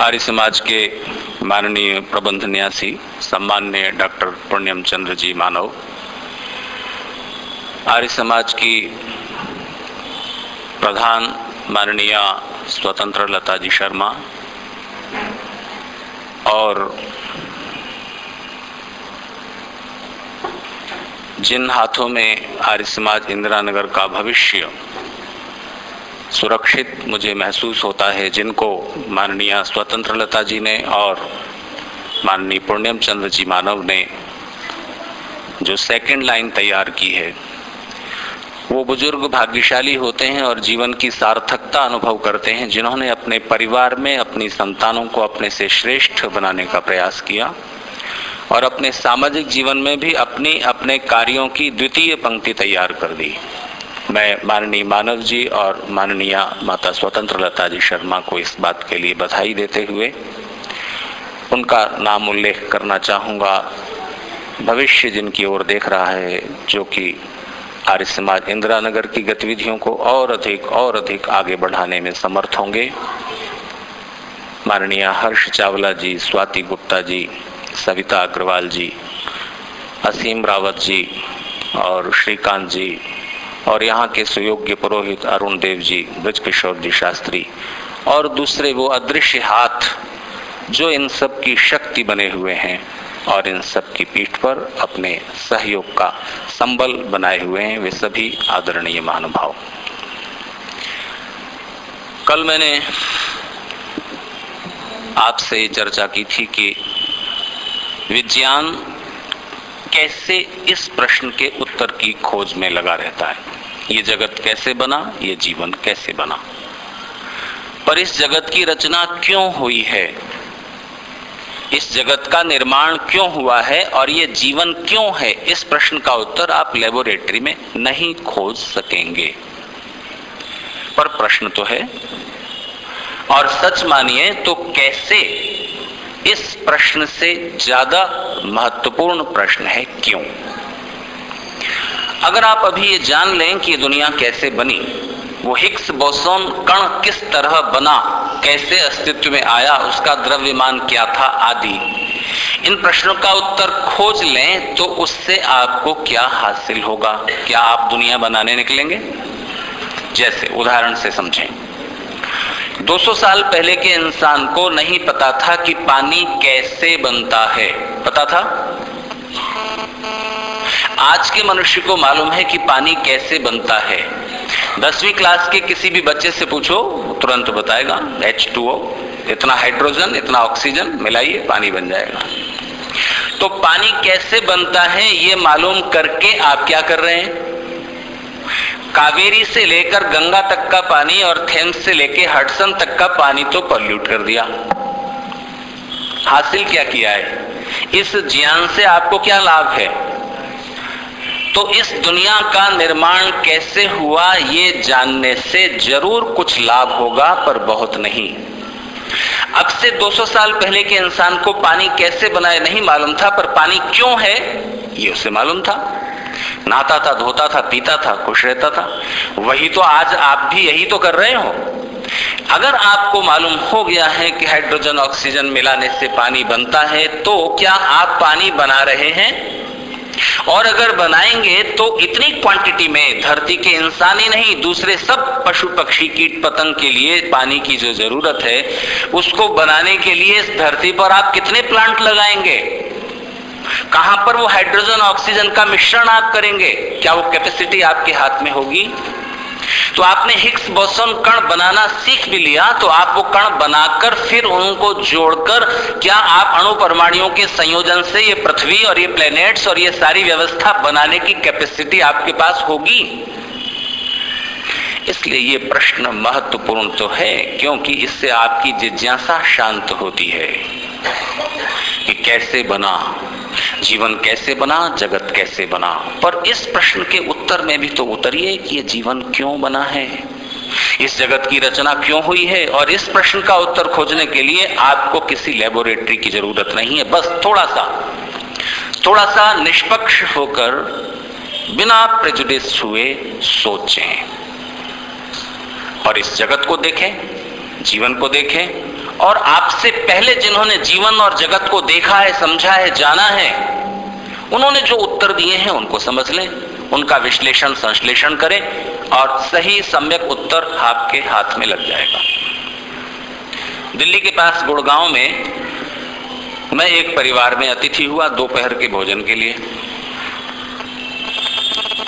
आर्य समाज के माननीय प्रबंध न्यासी सम्मान्य डॉक्टर पुण्यम चंद्र जी मानव, आर्य समाज की प्रधान माननीय स्वतंत्र लता जी शर्मा और जिन हाथों में आर्य समाज इंदिरा नगर का भविष्य सुरक्षित मुझे महसूस होता है, जिनको माननीय स्वतंत्र लता जी ने और माननीय पुण्यम चंद्र जी मानव ने जो सेकंड लाइन तैयार की है, वो बुज़ुर्ग भाग्यशाली होते हैं और जीवन की सार्थकता अनुभव करते हैं, जिन्होंने अपने परिवार में अपनी संतानों को अपने से श्रेष्ठ बनाने का प्रयास किया और अपने सामाजिक जीवन में भी अपनी, अपने कार्यों की द्वितीय पंक्ति तैयार कर दी। मैं माननीय मानव जी और माननीय माता स्वतंत्र लता जी शर्मा को इस बात के लिए बधाई देते हुए उनका नाम उल्लेख करना चाहूँगा। भविष्य जिनकी ओर देख रहा है, जो कि आर्य समाज इंदिरा नगर की गतिविधियों को और अधिक और अधिक आगे बढ़ाने में समर्थ होंगे। माननीय हर्ष चावला जी, स्वाति गुप्ता जी, सविता अग्रवाल जी, असीम रावत जी और श्रीकांत जी और यहाँ के सुयोग्य पुरोहित अरुण देव जी ब्रज किशोर जी शास्त्री, और दूसरे वो अदृश्य हाथ, जो इन सब की शक्ति बने हुए हैं और इन सब की पीठ पर अपने सहयोग का संबल बनाए हुए हैं, वे सभी आदरणीय महानुभाव। कल मैंने आपसे चर्चा की थी कि विज्ञान कैसे इस प्रश्न के उत्तर की खोज में लगा रहता है। ये जगत कैसे बना, ये जीवन कैसे बना? पर इस जगत की रचना क्यों हुई है? इस जगत का निर्माण क्यों हुआ है और ये जीवन क्यों है? इस प्रश्न का उत्तर आप लेबोरेटरी में नहीं खोज सकेंगे। पर प्रश्न तो है। और सच मानिए तो कैसे इस प्रश्न से ज़्यादा महत्वपूर्ण प्रश्न है क्यों? अगर आप अभी ये जान लें कि दुनिया कैसे बनी, वो हिक्स बोसोन कण किस तरह बना, कैसे अस्तित्व में आया, उसका द्रव्यमान क्या था आदि, इन प्रश्नों का उत्तर खोज लें तो उससे आपको क्या हासिल होगा? क्या आप दुनिया बनाने निकलेंगे? जैसे उदाहरण से समझें। 200 साल पहले के इंसान को नहीं पता था कि पानी कैसे बनता है। पता था? आज के मनुष्य को मालूम है कि पानी कैसे बनता है। दसवीं क्लास के किसी भी बच्चे से पूछो तुरंत बताएगा H2O इतना हाइड्रोजन इतना ऑक्सीजन मिलाइए, पानी बन जाएगा। तो पानी कैसे बनता है, ये मालूम करके आप क्या कर रहे हैं? कावेरी से लेकर गंगा तक का पानी और थेम्स से लेकर हडसन तक का पानी तो पॉल्यूट कर दिया। हासिल क्या किया है? इस ज्ञान से आपको क्या लाभ है? तो इस दुनिया का निर्माण कैसे हुआ, ये जानने से ज़रूर कुछ लाभ होगा, पर बहुत नहीं। अब से 200 साल पहले के इंसान को पानी कैसे बनाए नहीं मालूम था, पर पानी क्यों है, ये उसे मालूम था। नहाता था, धोता था, पीता था, खुश रहता था। वही तो आज आप भी यही तो कर रहे हो। अगर आपको मालूम हो गया है कि हाइड्रोजन, ऑक्सीजन मिलाने से पानी बनता है तो क्या आप पानी बना रहे हैं? और अगर बनाएँगे तो इतनी क्वांटिटी में धरती के इंसान ही नहीं, दूसरे सब पशु पक्षी, कीट पतंग के लिए पानी की जो ज़रूरत है, उसको बनाने के लिए इस धरती पर आप कितने प्लांट लगाएँगे? कहाँ पर वो हाइड्रोजन ऑक्सीजन का मिश्रण आप करेंगे? क्या वो कैपेसिटी आपके हाथ में होगी? तो आपने हिक्स बोसन कण बनाना सीख भी लिया तो आप वो कण बनाकर फिर उनको जोड़कर, क्या आप अणु परमाणुओं के संयोजन से ये पृथ्वी और ये प्लेनेट्स और ये सारी व्यवस्था बनाने की कैपेसिटी आपके पास होगी? इसलिए ये प्रश्न महत्वपूर्ण तो है, क्योंकि इससे आपकी जिज्ञासा शांत होती है कि कैसे बना जीवन कैसे बना, जगत कैसे बना? पर इस प्रश्न के उत्तर में भी तो उतरिए कि ये जीवन क्यों बना है? इस जगत की रचना क्यों हुई है? और इस प्रश्न का उत्तर खोजने के लिए आपको किसी लेबोरेटरी की ज़रूरत नहीं है। बस थोड़ा सा थोड़ा सा निष्पक्ष होकर बिना प्रेजुडिस हुए सोचें। और इस जगत को देखें, जीवन को देखें और आपसे पहले जिन्होंने जीवन और जगत को देखा है, समझा है, जाना है, उन्होंने जो उत्तर दिए हैं उनको समझ लें, उनका विश्लेषण, संश्लेषण करें और सही, सम्यक उत्तर आपके हाथ में लग जाएगा। दिल्ली के पास गुड़गांव में मैं एक परिवार में अतिथि हुआ दोपहर के भोजन के लिए।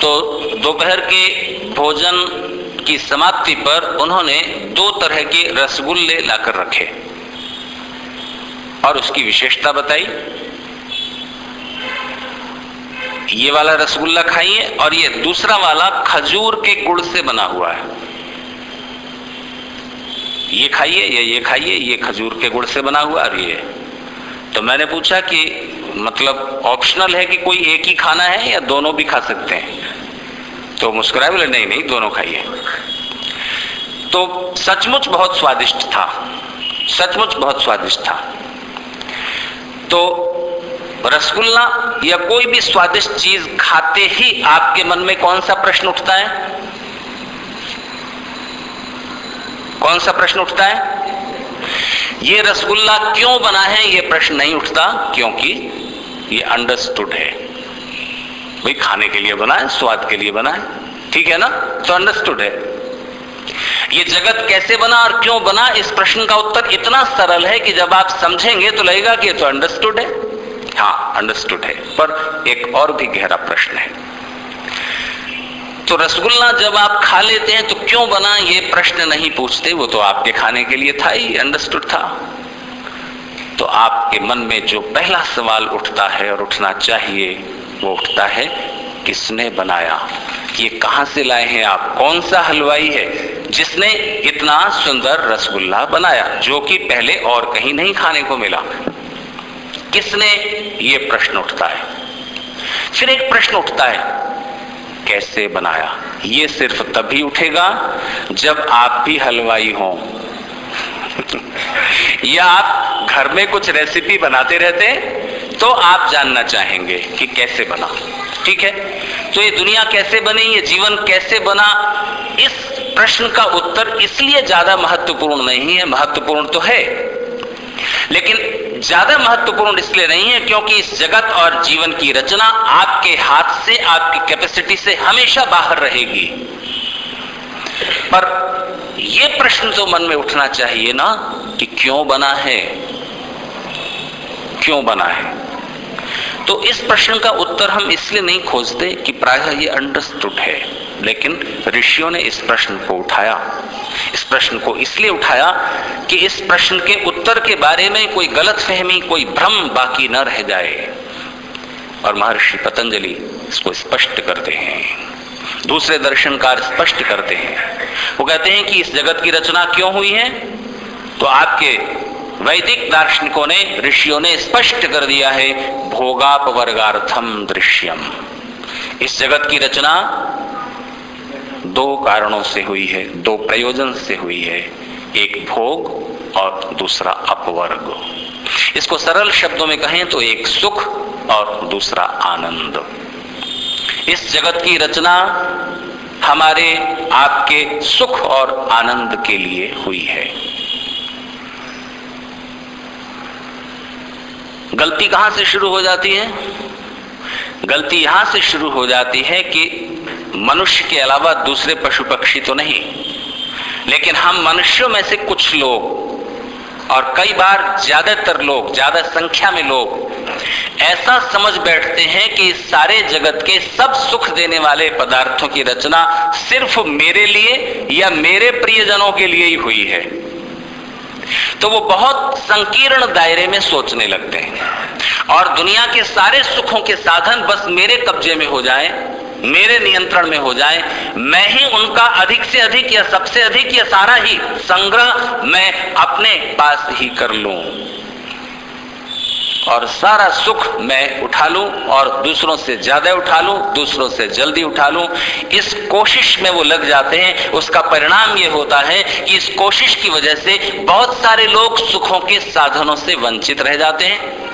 तो दोपहर के भोजन की समाप्ति पर उन्होंने दो तरह के रसगुल्ले लाकर रखे। और उसकी विशेषता बताई। ये वाला रसगुल्ला खाइए और ये दूसरा वाला खजूर के गुड़ से बना हुआ है। ये खाइए, या, ये खाइए, ये खजूर के गुड़ से बना हुआ और ये। तो मैंने पूछा कि मतलब ऑप्शनल है कि कोई एक ही खाना है या दोनों भी खा सकते हैं? तो मुस्कुराए बोले, नहीं नहीं, दोनों खाइए। तो सचमुच बहुत स्वादिष्ट था। सचमुच बहुत स्वादिष्ट था। तो रसगुल्ला या कोई भी स्वादिष्ट चीज़ खाते ही आपके मन में कौन सा प्रश्न उठता है? कौन सा प्रश्न उठता है? ये रसगुल्ला क्यों बना है? ये प्रश्न नहीं उठता, क्योंकि ये अंडरस्टूड है। भाई, खाने के लिए बना है स्वाद के लिए बना है ठीक है ना? तो अंडरस्टूड है। ये जगत कैसे बना और क्यों बना, इस प्रश्न का उत्तर इतना सरल है कि जब आप समझेंगे तो लगेगा कि ये तो अंडरस्टूड है। हाँ अंडरस्टूड है। पर एक और भी गहरा प्रश्न है। तो रसगुल्ला जब आप खा लेते हैं तो क्यों बना, ये प्रश्न नहीं पूछते। वो तो आपके खाने के लिए था ही अंडरस्टूड था। तो आपके मन में जो पहला सवाल उठता है और उठना चाहिए वो उठता है? किसने बनाया? ये कहाँ से लाए हैं आप? कौन सा हलवाई है जिसने इतना सुंदर रसगुल्ला बनाया, जो कि पहले और कहीं नहीं खाने को मिला? किसने ये प्रश्न उठता है? फिर एक प्रश्न उठता है, कैसे बनाया? ये सिर्फ़ तभी उठेगा जब आप भी हलवाई हो। या आप घर में कुछ रेसिपी बनाते रहते तो आप जानना चाहेंगे कि कैसे बना। ठीक है? तो ये दुनिया कैसे बनी, ये जीवन कैसे बना, इस प्रश्न का उत्तर इसलिए ज़्यादा महत्वपूर्ण नहीं है, महत्वपूर्ण तो है। लेकिन ज़्यादा महत्वपूर्ण इसलिए नहीं है क्योंकि इस जगत और जीवन की रचना आपके हाथ से, आपकी कैपेसिटी से हमेशा बाहर रहेगी। पर यह प्रश्न तो मन में उठना चाहिए ना कि क्यों बना है? क्यों बना है? तो इस प्रश्न का उत्तर हम इसलिए नहीं खोजते कि प्रायः ये अंडरस्टूड है, लेकिन ऋषियों ने इस प्रश्न को उठाया। इस प्रश्न को इसलिए उठाया कि इस प्रश्न के उत्तर के बारे में कोई गलत फहमी, कोई भ्रम बाकी न रह जाए। और महर्षि पतंजलि इसको स्पष्ट करते हैं। दूसरे दर्शनकार स्पष्ट करते हैं। वो कहते हैं कि इस जगत की रचना क्यों हुई है? तो आपके वैदिक दार्शनिकों ने, ऋषियों ने स्पष्ट कर दिया है भोगापवर्गार्थम दृश्यम इस जगत की रचना दो कारणों से हुई है, दो प्रयोजन से हुई है, एक भोग और दूसरा अपवर्ग। इसको सरल शब्दों में कहें तो एक सुख और दूसरा आनंद। इस जगत की रचना हमारे आपके सुख और आनंद के लिए हुई है। गलती कहाँ से शुरू हो जाती है? गलती यहाँ से शुरू हो जाती है कि मनुष्य के अलावा दूसरे पशु पक्षी तो नहीं। लेकिन हम मनुष्यों में से कुछ लोग और कई बार ज़्यादातर लोग, ज़्यादा संख्या में लोग ऐसा समझ बैठते हैं कि सारे जगत के सब सुख देने वाले पदार्थों की रचना सिर्फ़ मेरे लिए या मेरे प्रियजनों के लिए ही हुई है। तो वो बहुत संकीर्ण दायरे में सोचने लगते हैं। और दुनिया के सारे सुखों के साधन बस मेरे कब्जे में हो जाए, मेरे नियंत्रण में हो जाए। मैं ही उनका अधिक से अधिक या सबसे अधिक या सारा ही संग्रह मैं अपने पास ही कर लूँ। और सारा सुख मैं उठा लूँ और दूसरों से ज़्यादा उठा लूँ, दूसरों से जल्दी उठा लूँ। इस कोशिश में वो लग जाते हैं। उसका परिणाम ये होता है कि इस कोशिश की वजह से बहुत सारे लोग सुखों के साधनों से वंचित रह जाते हैं।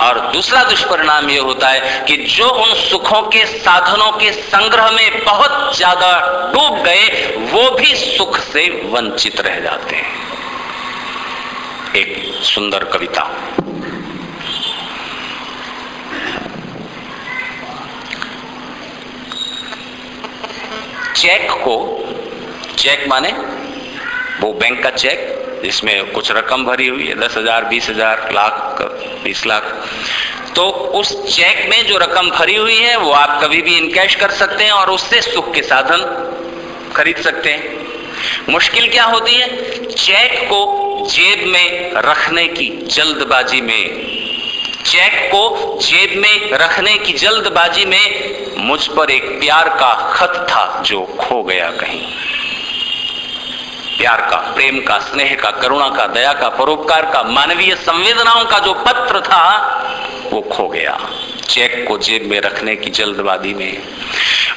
और दूसरा दुष्परिणाम यह होता है कि जो उन सुखों के साधनों के संग्रह में बहुत ज़्यादा डूब गए, वो भी सुख से वंचित रह जाते हैं। एक सुंदर कविता। चेक को, चेक माने वो बैंक का चेक, जिसमें कुछ रकम भरी हुई है, दस हज़ार, बीस हज़ार, लाख, बीस लाख। तो उस चेक में जो रकम भरी हुई है, वो आप कभी भी इनकैश कर सकते हैं और उससे सुख के साधन खरीद सकते हैं। मुश्किल क्या होती है? चेक को जेब में रखने की जल्दबाजी में, चेक को जेब में रखने की जल्दबाजी में मुझ पर एक प्यार का खत था जो खो गया कहीं। प्यार का, प्रेम का, स्नेह का, करुणा का, दया का, परोपकार का, मानवीय संवेदनाओं का जो पत्र था, वो खो गया। चेक को जेब में रखने की जल्दबाजी में।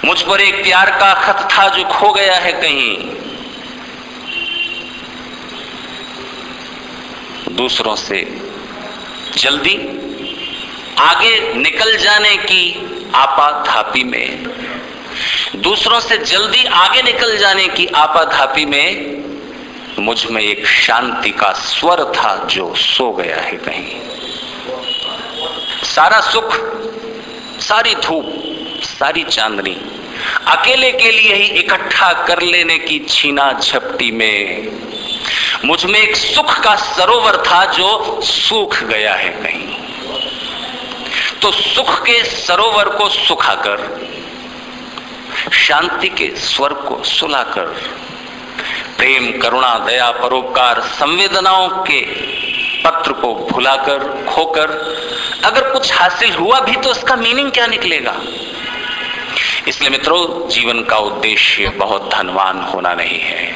मुझ पर एक प्यार का खत था जो खो गया है कहीं। दूसरों से जल्दी आगे निकल जाने की आपाधापी में। दूसरों से जल्दी आगे निकल जाने की आपाधापी में मुझमें एक शांति का स्वर था जो सो गया है कहीं। सारा सुख, सारी धूप, सारी चांदनी अकेले के लिए ही इकट्ठा कर लेने की छीना झपटी में मुझमें एक सुख का सरोवर था जो सूख गया है कहीं। तो सुख के सरोवर को सुखाकर, शांति के स्वर को सुलाकर, प्रेम, करुणा, दया, परोपकार, संवेदनाओं के पत्र को भुलाकर, खोकर, अगर कुछ हासिल हुआ भी तो उसका मीनिंग क्या निकलेगा? इसलिए मित्रों, जीवन का उद्देश्य बहुत धनवान होना नहीं है।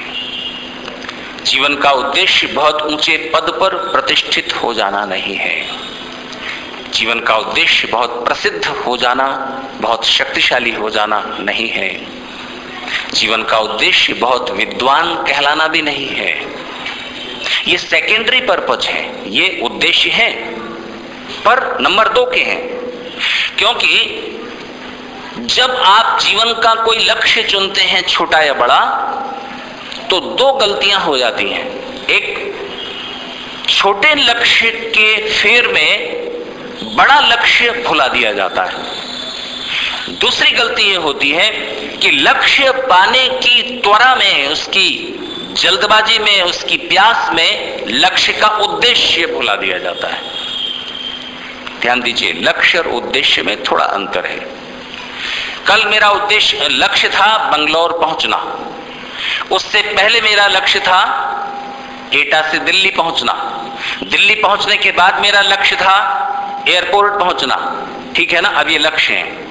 जीवन का उद्देश्य बहुत ऊँचे पद पर प्रतिष्ठित हो जाना नहीं है। जीवन का उद्देश्य बहुत प्रसिद्ध हो जाना, बहुत शक्तिशाली हो जाना नहीं है। जीवन का उद्देश्य बहुत विद्वान कहलाना भी नहीं है। ये सेकेंडरी पर्पज है, ये उद्देश्य है, पर नंबर दो के हैं। क्योंकि जब आप जीवन का कोई लक्ष्य चुनते हैं, छोटा या बड़ा तो दो गलतियाँ हो जाती हैं। एक, छोटे लक्ष्य के फेर में बड़ा लक्ष्य भुला दिया जाता है। दूसरी गलती यह होती है कि लक्ष्य पाने की त्वरा में, उसकी जल्दबाजी में, उसकी प्यास में लक्ष्य का उद्देश्य भुला दिया जाता है। ध्यान दीजिए, लक्ष्य और उद्देश्य में थोड़ा अंतर है। कल मेरा उद्देश्य, लक्ष्य था बंगलौर पहुँचना। उससे पहले मेरा लक्ष्य था एटा से दिल्ली पहुँचना। दिल्ली पहुँचने के बाद मेरा लक्ष्य था एयरपोर्ट पहुँचना, ठीक है ना? अब ये लक्ष्य है।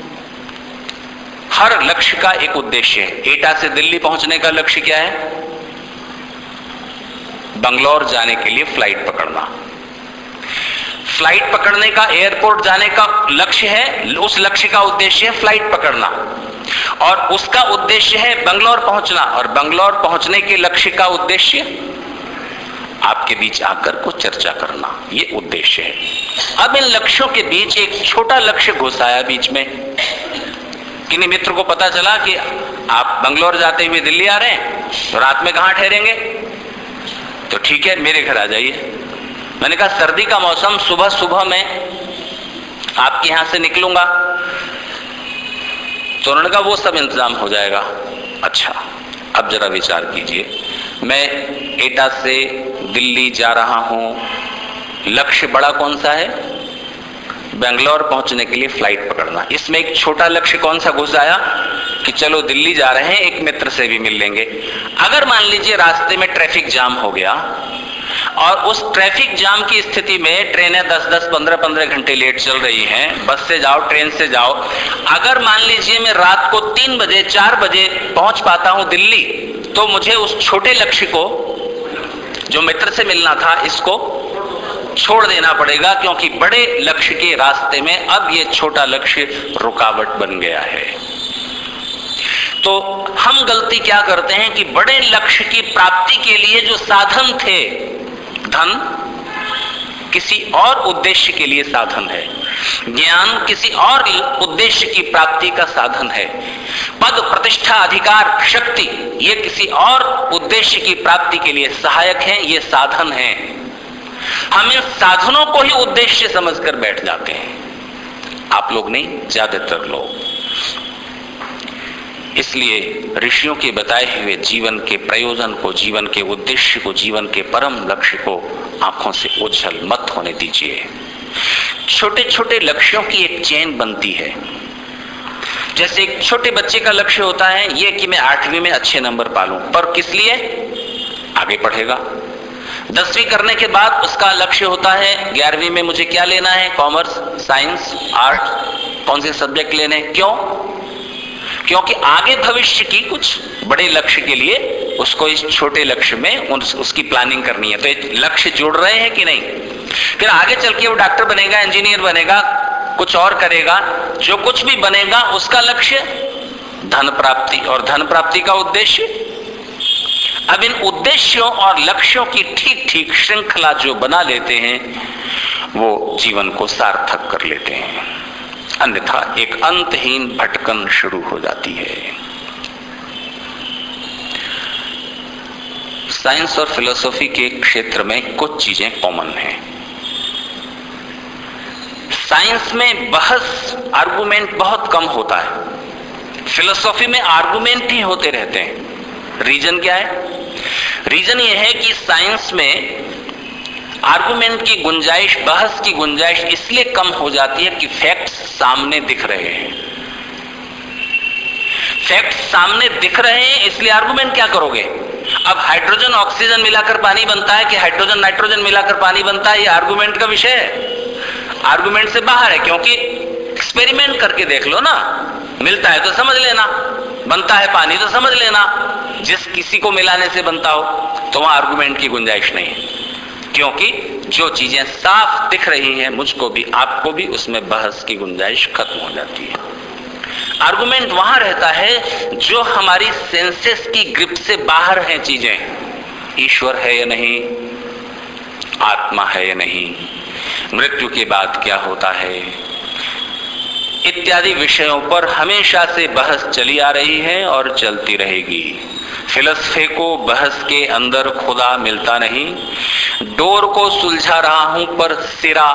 हर लक्ष्य का एक उद्देश्य है। एटा से दिल्ली पहुँचने का लक्ष्य क्या है? बंगलौर जाने के लिए फ़्लाइट पकड़ना। फ़्लाइट पकड़ने का, एयरपोर्ट जाने का लक्ष्य है, उस लक्ष्य का उद्देश्य है फ़्लाइट पकड़ना। और उसका उद्देश्य है बंगलौर पहुँचना। और बंगलौर पहुँचने के लक्ष्य का उद्देश्य आपके बीच आकर को चर्चा करना, ये उद्देश्य है। अब इन लक्ष्यों के बीच एक छोटा लक्ष्य घुसाया बीच में। किन्हीं मित्र को पता चला कि आप बंगलौर जाते हुए दिल्ली आ रहे हैं तो रात में कहाँ ठहरेंगे? तो ठीक है, मेरे घर आ जाइए। मैंने कहा, सर्दी का मौसम सुबह सुबह में आपके यहाँ से निकलूँगा। तो उन्होंने कहा, वो सब इंतज़ाम हो जाएगा। अच्छा अब जरा विचार कीजिए। मैं एटा से दिल्ली जा रहा हूँ। लक्ष्य बड़ा कौन सा है? बेंगलोर पहुँचने के लिए फ़्लाइट पकड़ना। इसमें एक छोटा लक्ष्य कौन सा घुस आया? कि चलो दिल्ली जा रहे हैं एक मित्र से भी मिल लेंगे। अगर मान लीजिए रास्ते में ट्रैफ़िक जाम हो गया और उस ट्रैफ़िक जाम की स्थिति में ट्रेनें 10-10, 15-15 घंटे लेट चल रही हैं बस से जाओ ट्रेन से जाओ। अगर मान लीजिए मैं रात को तीन बजे चार बजे पहुँच पाता हूँ दिल्ली तो मुझे उस छोटे लक्ष्य को जो मित्र से मिलना था, इसको छोड़ देना पड़ेगा, क्योंकि बड़े लक्ष्य के रास्ते में अब ये छोटा लक्ष्य रुकावट बन गया है। तो हम गलती क्या करते हैं कि बड़े लक्ष्य की प्राप्ति के लिए जो साधन थे, धन, किसी और उद्देश्य के लिए साधन है। ज्ञान किसी और उद्देश्य की प्राप्ति का साधन है। पद प्रतिष्ठा अधिकार शक्ति, ये किसी और उद्देश्य की प्राप्ति के लिए सहायक है, ये साधन है। हम इन साधनों को ही उद्देश्य समझकर बैठ जाते हैं। आप लोग नहीं, ज़्यादातर लोग। इसलिए ऋषियों के बताए हुए जीवन के प्रयोजन को, जीवन के उद्देश्य को, जीवन के परम लक्ष्य को आँखों से ओझल मत होने दीजिए। छोटे छोटे लक्ष्यों की एक चेन बनती है। जैसे एक छोटे बच्चे का लक्ष्य होता है यह कि मैं आठवीं में अच्छे नंबर पालूं पर किस लिए? आगे पढ़ेगा दसवीं करने के बाद उसका लक्ष्य होता है ग्यारहवीं में मुझे क्या लेना है? कॉमर्स साइंस आर्ट कौन से सब्जेक्ट लेने? क्यों? क्योंकि आगे भविष्य की कुछ बड़े लक्ष्य के लिए उसको इस छोटे लक्ष्य में उस, उसकी प्लानिंग करनी है। तो लक्ष्य जुड़ रहे हैं कि नहीं? फिर आगे चल के वो डॉक्टर बनेगा, इंजीनियर बनेगा, कुछ और करेगा, जो कुछ भी बनेगा, उसका लक्ष्य धन प्राप्ति और धन प्राप्ति का उद्देश्य। अब इन उद्देश्यों और लक्ष्यों की ठीक ठीक श्रृंखला जो बना लेते हैं, वो जीवन को सार्थक कर लेते हैं। अन्यथा एक अंतहीन भटकन शुरू हो जाती है। साइंस और फिलोसॉफी के क्षेत्र में कुछ चीज़ें कॉमन हैं। साइंस में बहस आर्गुमेंट बहुत कम होता है। फिलोसॉफी में आर्गुमेंट ही होते रहते हैं। रीजन क्या है? रीजन यह है कि साइंस में आर्गुमेंट की गुंजाइश, बहस की गुंजाइश इसलिए कम हो जाती है कि फैक्ट्स सामने दिख रहे हैं। फैक्ट्स सामने दिख रहे हैं, इसलिए आर्गुमेंट क्या करोगे? अब हाइड्रोजन ऑक्सीजन मिलाकर पानी बनता है कि हाइड्रोजन नाइट्रोजन मिलाकर पानी बनता है यह आर्गुमेंट का विषय है। आर्गुमेंट से बाहर है, क्योंकि एक्सपेरिमेंट करके देख लो ना। मिलता है तो समझ लेना। बनता है पानी तो समझ लेना। जिस किसी को मिलाने से बनता हो तो वहाँ आर्गुमेंट की गुंजाइश नहीं है। क्योंकि जो चीज़ें साफ़ दिख रही हैं, मुझको भी, आपको भी, उसमें बहस की गुंजाइश खत्म हो जाती है। आर्गुमेंट वहाँ रहता है जो हमारी सेंसेस की ग्रिप से बाहर हैं चीज़ें। ईश्वर है या नहीं? आत्मा है या नहीं? मृत्यु के बाद क्या होता है? इत्यादि विषयों पर हमेशा से बहस चली आ रही है और चलती रहेगी। फिलसफे को बहस के अंदर खुदा मिलता नहीं। डोर को सुलझा रहा हूँ, पर सिरा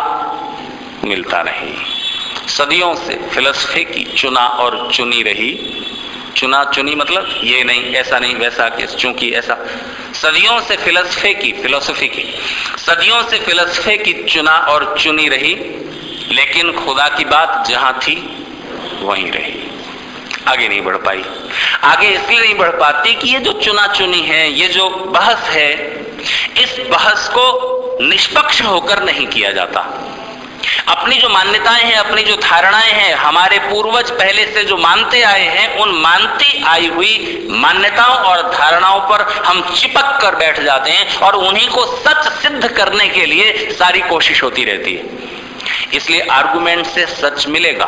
मिलता नहीं। सदियों से फिलसफे की चुना और चुनी रही। चुना चुनी मतलब ये नहीं, ऐसा नहीं, वैसा चूँकि ऐसा। सदियों से फिलसफे की, फिलोसफी की, सदियों से फिलसफे की चुना और चुनी रही, लेकिन खुदा की बात जहाँ थी, वहीं रही। आगे नहीं बढ़ पाई। आगे इसलिए नहीं बढ़ पाती कि ये जो चुना चुनी है, ये जो बहस है, इस बहस को निष्पक्ष होकर नहीं किया जाता। अपनी जो मान्यताएँ हैं, अपनी जो धारणाएँ हैं, हमारे पूर्वज पहले से जो मानते आए हैं, उन मानती आई हुई मान्यताओं और धारणाओं पर हम चिपक कर बैठ जाते हैं और उन्हीं को सच सिद्ध करने के लिए सारी कोशिश होती रहती है। इसलिए आर्गुमेंट से सच मिलेगा।